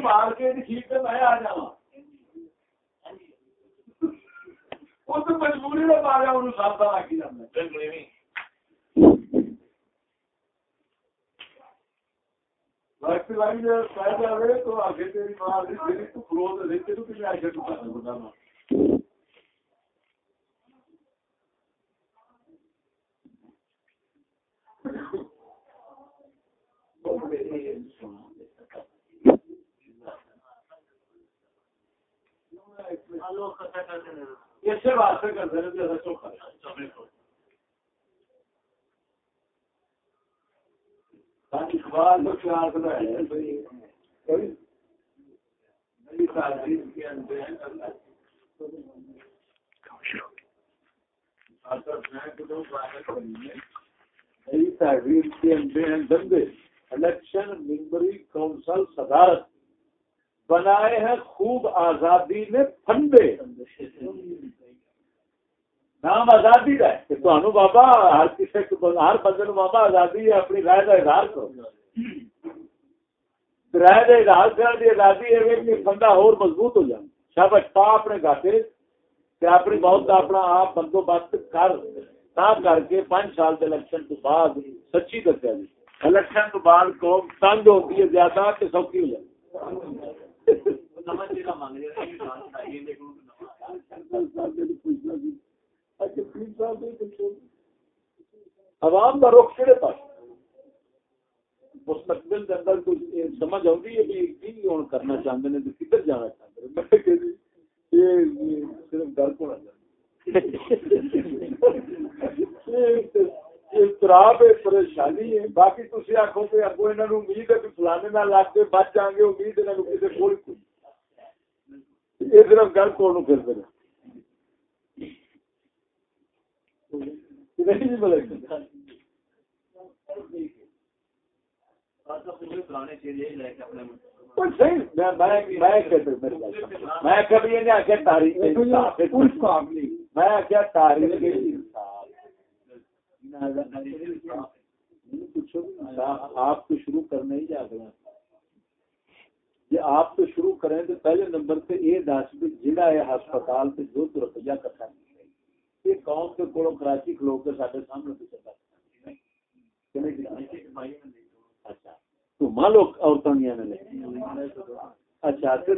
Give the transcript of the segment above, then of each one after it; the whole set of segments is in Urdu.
مار کے ٹھیک ہے میں آ جاؤں مجبوری کا مارا انہوں سب کا آگے جانا وقت لگ جائے پہ جائے تو آگے تیری ماں تو فروغ دے تو کسی آگے تو کرنا بتانا اسی واسطے کرتے ہیں چوکھا اقبال تو خیال کرنا ہے الیکشن ممبری کونسل صدارت۔ بنائے ہیں خوب آزادی نے پھندے۔ نام آزادی کا ہے تو بابا، ہر کسی ہر بندے نو بابا آزادی ہے، اپنی رائے کا اظہار کرو۔ رائے کا اظہار کرنے کی آزادی ہے کہ بندہ اور مضبوط ہو جائے شابش پا اپنے گاٹے کہ اپنی بہت اپنا آپ بندوبست کر، تا کر کے پانچ سال کے الیکشن تو بعد سچی دسیا جی۔ الیکشن تو بعد قوم تنگ ہوتی ہے زیادہ کہ سوکھی ہو جائے عوام کا رخ کہڑے پاس؟ مستقبل کے اندر کچھ سمجھ آتی ہے کہ کی ہوں کرنا چاہتے ہیں تو کدھر جانا چاہتے ہیں جی، یہ صرف گل کو اضطراب پریشانی ہے۔ باقی تھی آخو کہ اگو انہوں امید ہے کہ فلانے نہ لگ کے بچ جائیں گے، امید انہوں کسی صرف گل کو پھر آپ تو شروع کرنا ہی جا رہے جی آپ تو شروع کریں تو پہلے نمبر پہ یہ دس بھی جہاں ہے ہسپتال سے جو تو روپیہ کٹھا یہ قوم کے کولو کراچی کھلو کے سارے سامنے پیچھے اچھا۔ تو مان لو عورتوں اچھا تو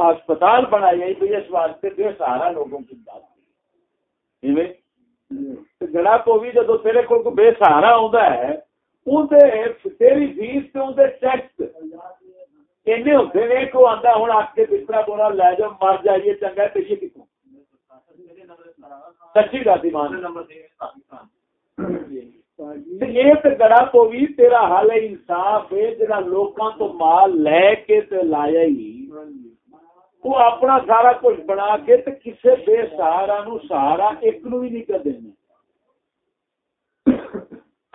ہسپتال بنایا بھائی اس واسطے بے سہارا لوگوں کی بات کو بھی جدو تیرے کو بے سہارا آتا ہے تیری فیس ٹیکس ایسے ہوتے ہیں کہ آتا ہوں آ کے بستر بولا لے جاؤ مر جائیے چنگا ہے پیچھے کتوں سچی گاتی مان یہ تو گڑا کو بھی تیرا حال انصاف ہے جا لوکاں تو مال لے کے تے لایا ہی وہ اپنا سارا کچھ بنا کے تے کسے بے سہارا نو سہارا ایک نو بھی نہیں کر دینا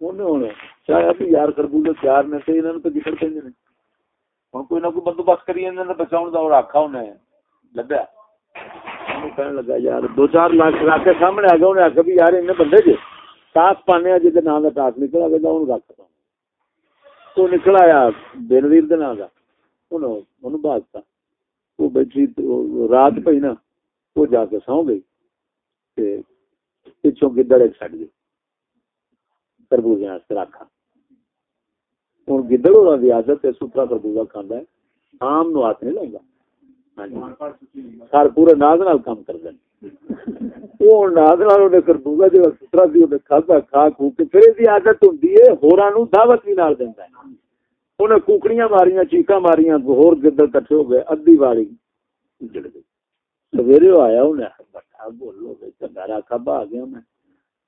شاید یار خربوجے تیار نے تو انہوں تو گڑ پہ ہوں کوئی نہ کوئی بندوبست کری بچاؤ کا آخا کہنے لگا یار دو چار لاکھ کے سامنے آ گیا انہیں آخر بھی یار بندے جی ٹاس پانے جی نام کا ٹاس نکلا گیا انہوں رکھ تو آیا بینویر نام کا انہوں وہ بیٹھی رات پی نا وہ جا کے سو گئی پچھوں گدڑ ایک چڑ گئی تربوز رکھا ہوں گدڑ والا عادت ہے سترا تربوزہ کھانا ہے آم نو ہاتھ نہیں لگا سر پورے ناز نال کام کر دیں وہ ناز نال جو سترا سی کھادا کھا کھو کے پھر یہ عادت نو دعوت بھی نال ہے انہیں کوکڑیاں ماریاں چیقا ماریاں ہور گدڑ کٹھے ہو گئے ادھی والی گئی سویرے آیا انہیں بٹا بولو چنگا راکھا بہ گیا میں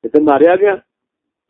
اتنے ماریا گیا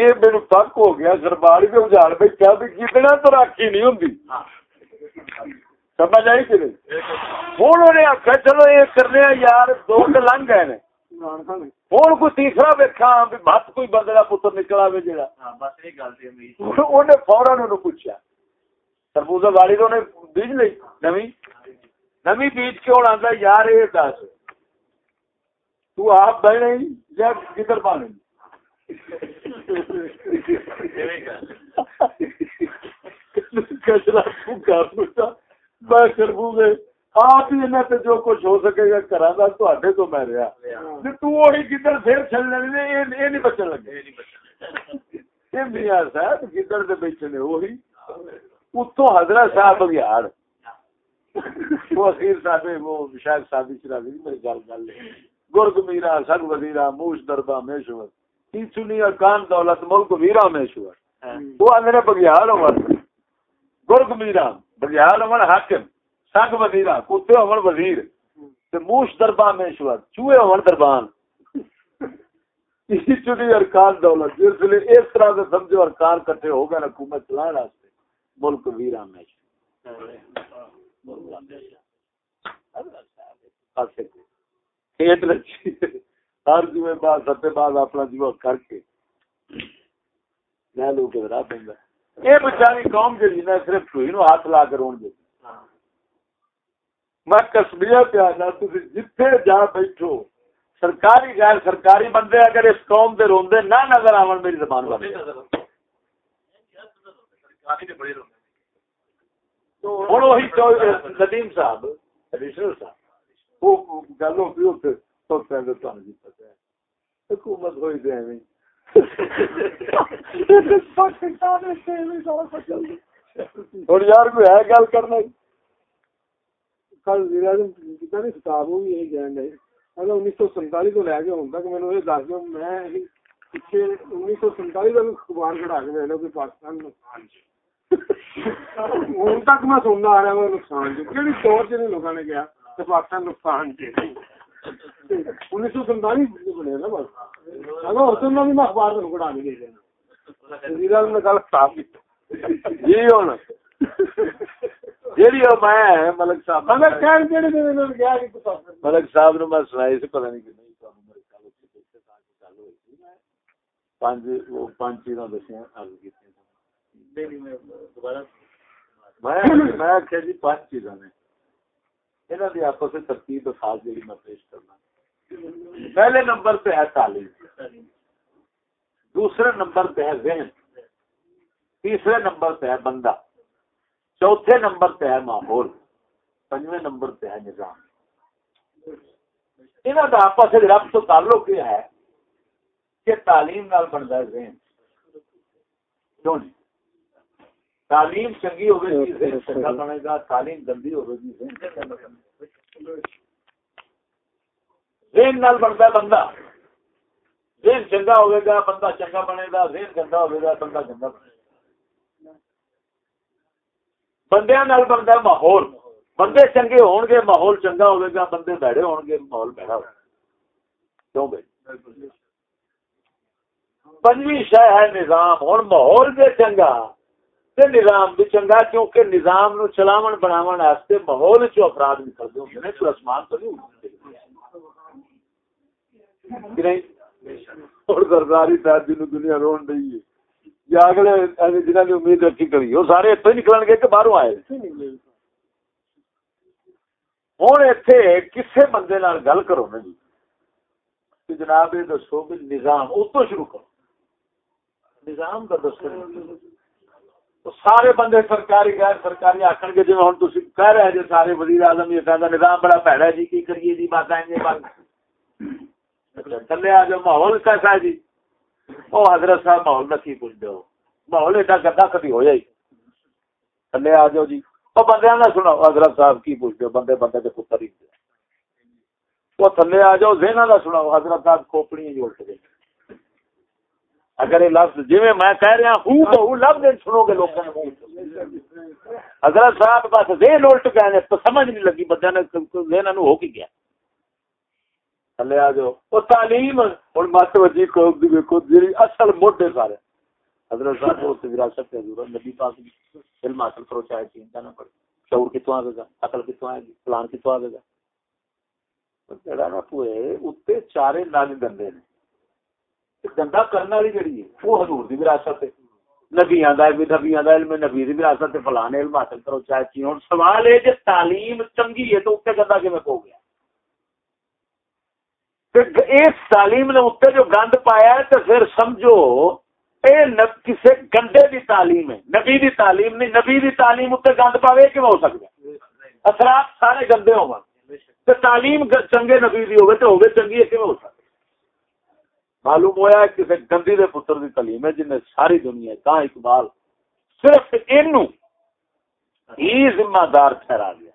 یہ میرے تک ہو گیا گرباڑی کے اجاڑ بیٹھا بھی کتنا تو راکھی نہیں ہوں سمجھ آئی کہ نہیں؟ ہوں انہوں نے آخیا چلو یہ کرنے یار دو لنگ گئے ہوں کوئی تیسرا ویکا بس کوئی بندے کا پتر نکلا وے جا فورن پوچھا۔ تربوز والی تو بیج لی نمی؟ نمی بیج کے ہوں آتا یار یہ دس۔ تو آپ یا کدھر پانے کچرا میں آپ ہی جو کچھ ہو سکے گا کرا گا تو تو میں رہا تو پھر چلنے یہ نہیں بچن لگے میاں صاحب گدڑ کے بیچنے وہی اتو حضرت صاحب بگیار وہ اخیر صاحب وہ شاید شادی چلا میری گل گل گرگ میرا سگ وزیرا موش دربا میشور۔ سنی کان دولت ملک ویرا میشور وہ اندر بگیار ہو گرگ میرا۔ بگیار ہو حاکم۔ سنگ وزیر کتے ہون وزیر۔ موش دربان میں شور چوہے ہون دربان۔ چڑی ارکان دولت۔ جس لیے اس طرح سے سمجھو ارکان کٹھے ہو گئے حکومت چلانے واسطے ملک ویرا میں ہر جمعے بعد ستے بعد اپنا جیوا کر کے میں لوگ راہ پہ یہ بچاری قوم جی نے صرف ٹوئی نو ہاتھ لا کے رون دیتی میں کسبیا پہ آنا جتھے جا بیٹھو سرکاری غیر سرکاری بندے اگر اس قوم دے روندے نہ نظر آون میری زبان بن ہوں وہی ندیم صاحب ایڈیشنل صاحب وہ گل ہو تو جی ہے۔ حکومت ہوئی تو ایویں۔ ہوں یار کوئی ہے گل کرنا کل نہیں خطاب یہی اگر انیس سو لے کے ہوں تک میں یہ دس میں پیچھے انیس سو کا بھی اخبار کھڑا کے لے پاکستان نقصان ہوں تک میں سننا آ رہا نقصان کہڑی لوگوں نے کہ پاکستان نقصان انیس سو سنتالی بنے نا بس۔ اگر اس دن بھی میں اخبار گل جیڑی ملک صاحب۔ ملک صاحب نو میں سنائی سی پتہ نہیں کہ نہیں انہوں نے آپس ترتیب خاص جی میں پیش کرنا۔ پہلے نمبر پہ ہے تعلیم۔ دوسرے نمبر پہ ہے ذہن۔ تیسرے نمبر پہ ہے بندہ۔ چوتھے نمبر پہ ہے ماحول۔ پنجویں نمبر پہ ہے نظام۔ انہوں کا آپس رب تو تعلق یہ ہے کہ تعلیم نال بنتا ہے ذہن۔ کیوں نہیں؟ تعلیم چنگی ہوگی چنگا بنے گا تعلیم گندی ہوگی ذہن نال بنتا ہے بندہ۔ ذہن چنگا ہوئے گا بندہ چنگا بنے گا ذہن گندا ہوئے گا بندہ گندا بنے گا۔ بندے نال بنتا ماحول۔ بندے چنگے ہون گے ماحول چنگا ہوئے گا بندے بیڑے ہون گے ماحول بیڑا ہوگا۔ کیوں بھائی؟ پنجویں شہ ہے نظام۔ ہوں ماحول بھی چنگا۔ تے نظام بھی چنگا کیونکہ نظام نو چلاون بناون واسطے ماحول چ افراد نکلتے ہوندے نے آسمان تو نہیں اور صاحب جی دنیا رون رہی ہے، یا اگلے نے امید رکھی کری وہ سارے اتنے نکل گے کہ باہر آئے؟ کسے بندے گل کرو نا جی۔ جناب یہ دسو نظام اتو شروع کرو۔ نظام کا دسو۔ سارے بندے سرکاری، غیر سرکاری آخر گے جی ہوں تھی کہہ رہے جی سارے وزیر اعظم یہ کہہ نظام بڑا پیڑا ہے جی کی کریے جی بات؟ آئیں گے جی اچھا، تھلے آ جاؤ، ماحول کیسا ہے جی؟ وہ حضرت صاحب، ماحول کا کی پوچھ دو ماحول ایڈا گدا کبھی ہو جائے تھلے آ جاؤ جی۔ وہ بندے نہ سنو، حضرت صاحب کی پوچھ دو بندے بندے کے پتر ہی وہ تھلے آ جاؤ زینا نہ سنو حضرت صاحب کھوپڑی جوڑ کے اگر یہ لفظ جی میں کہہ رہا ہوں بہو لفظ سنو گے لوگوں نے حضرت صاحب بس ذہن الٹ گئے تو سمجھ نہیں لگی۔ بندے نے ذہن ہو کی گیا۔ تھلے آ جاؤ۔ وہ تعلیم ہوں مت وجی کو جی اصل موڈے سارے حضرت صاحب کو وراثت ہے ضرورت نبی پاک علم حاصل کرو چاہے نہ شعور کتوں آئے گا؟ عقل کتوں آئے گی؟ پلان کتوں آئے گا؟ جڑا نا پوئے چارے نال گندے نے گندا کرنے والی جڑی ہے، وہ حضور دی وراثت ہے۔ نبیاں دا نبیاں دا علم نبی دی وراثت ہے۔ فلانے علم حاصل کرو، چاہے چی ہن سوال ہے کہ تعلیم چنگی ہے تو اوتے گندا کیویں ہو گیا؟ اس تعلیم نے اتنے جو گند پایا ہے تو پھر سمجھو، اے کسی گندے دی تعلیم ہے۔ نبی دی تعلیم نہیں، نبی دی تعلیم اتنے گند پاوے کہ ہو سکتا اثرات سارے گندے ہو تعلیم چنگے نبی دی ہوگی تو ہوگی چنگی ہے کہ ہو سکتا معلوم ہوا کسی گندی دے پتر دی تعلیم ہے جن ساری دنیا کہاں اقبال صرف اینو ہی ذمہ دار ٹھہرا گیا۔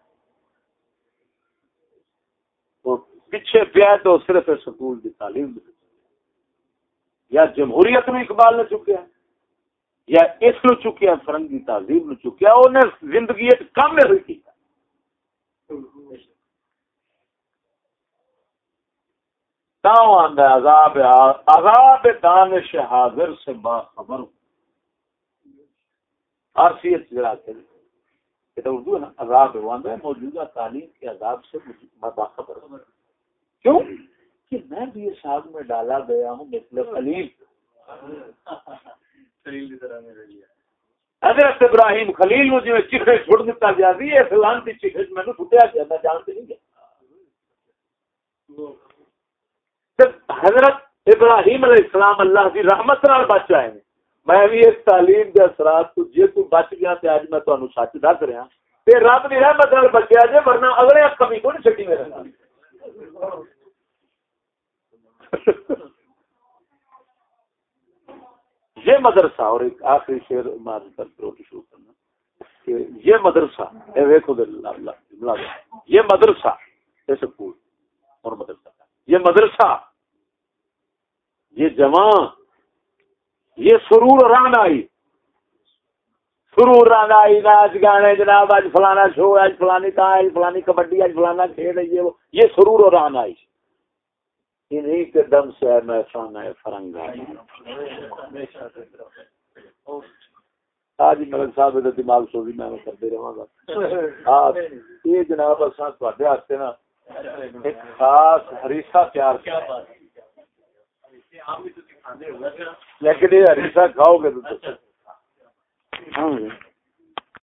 تو پیچھے پیا تو صرف سکول دی تعلیم دی یا جمہوریت میں اقبال نے چکیا یا اس نو چکیا فرنگی تعظیم نو چکیا انہیں زندگی کم نہیں میں عذاب عذاب دانش حاضر سے باخبر عرصیت یہ تو اردو ہے نا عذاب ہے موجودہ تعلیم کے عذاب سے باخبر کیوں؟ کہ میں بھی اس آگ میں ڈالا گیا ہوں مثل خلیل۔ حضرت ابراہیم خلیل مجھے چیخے چھوڑ دیتا رہی ہے فلان کی چیخے میں نے چھٹیا گیا میں جانتے نہیں گیا۔ حضرت ابراہیم علیہ السلام اللہ کی رحمت نال بچ آئے ہیں میں بھی اس تعلیم کے اثرات کو جی تو بچ گیا تے اج میں تانوں سچ دس رہا۔ تے رب دی رحمت نال بچیا جے، ورنہ اگلے کمی کو نہیں چھٹی میرے نال؟ یہ مدرسہ، اور ایک آخری شعر مار کر شروع کرنا کہ یہ مدرسہ، اے ویکھو اللہ یہ مدرسہ یہ سکول اور مدرسہ۔ یہ مدرسہ، یہ جوان یہ سرور ران آئی سرور ران آئی ناچ گانے جناب، آج فلانا شو، آج فلانی کا آج فلانی کبڈی، آج فلانا کھیل ہے یہ وہ، یہ سرور ران آئی انہی کے دم سے ہے میں فانا ہے فرنگ آج ملک صاحب دماغ سوزی، میں کرتے رہا گا۔ یہ جناب اصل تے نا ایک خاص ہریسا تیار کیا لیکن یہ ہریسا کھاؤ گے تو